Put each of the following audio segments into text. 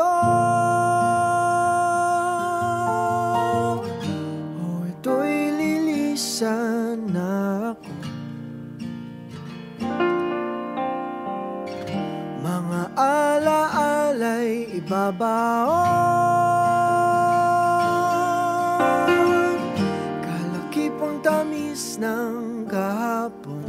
gusto? O ito'y lilisan ako. Mga alaala'y ibabaon. Kalakipang tamis ng kahapon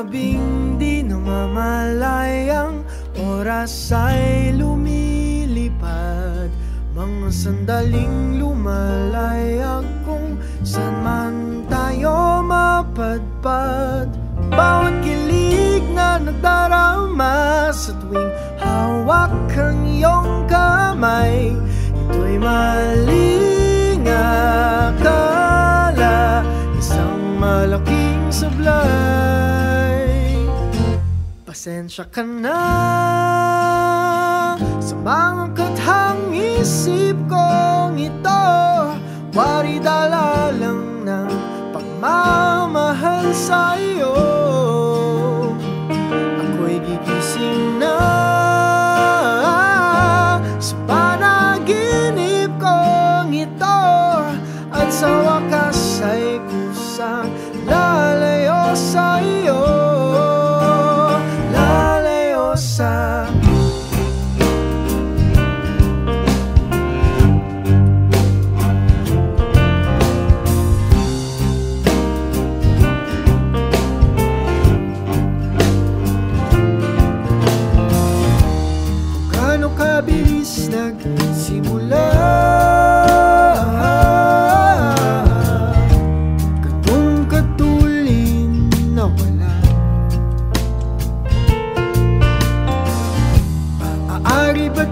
gabing di namamalayang Oras ay lumilipad. Mga sandaling lumalayag Kung saan man tayo mapadpad. Bawat kilig na nagdarama Sa tuwing hawak ang iyong kamay Ito'y maling akala Isang malaking sablay Pasensya ka na. Sa mga kathang isip kong ito Wari dala lang ng pagmamahal sa iyo Ako'y gigising na. Sa panaginip kong ito At sa Maaari ba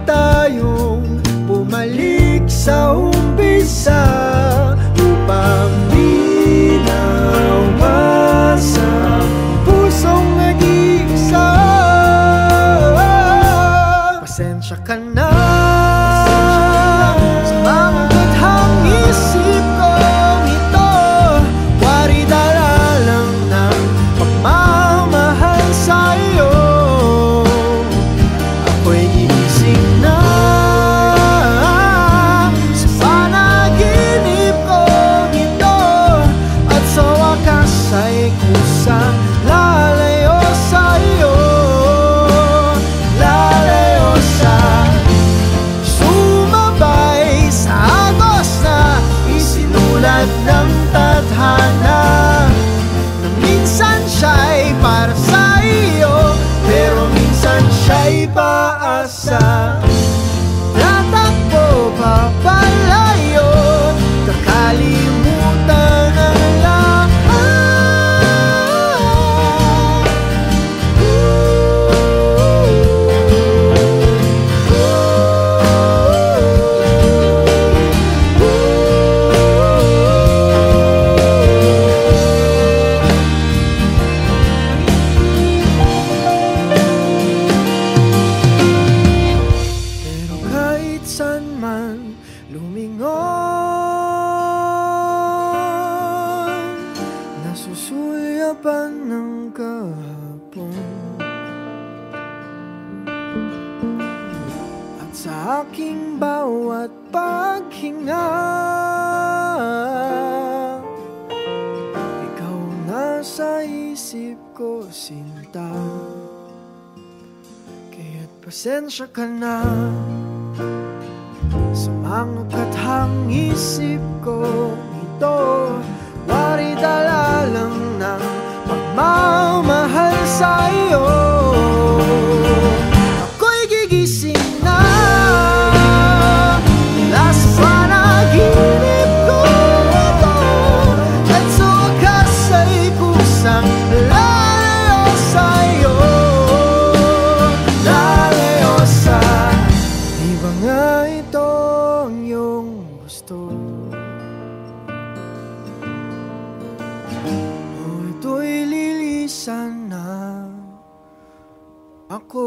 ay kusang Nasusulyapan ng kahapon. At sa aking bawat paghinga Ikaw nasa isip ko sinta. Kaya't pasensya ka na. Sa mga kathang isip ko ito Wari sa iyo Ako'y gigising na. Mula sa panaginip ko ito At sa wakas ay kusang lalayo sa iyo sa Di ba nga ito ang iyong gusto? O ito'y lilisan na ako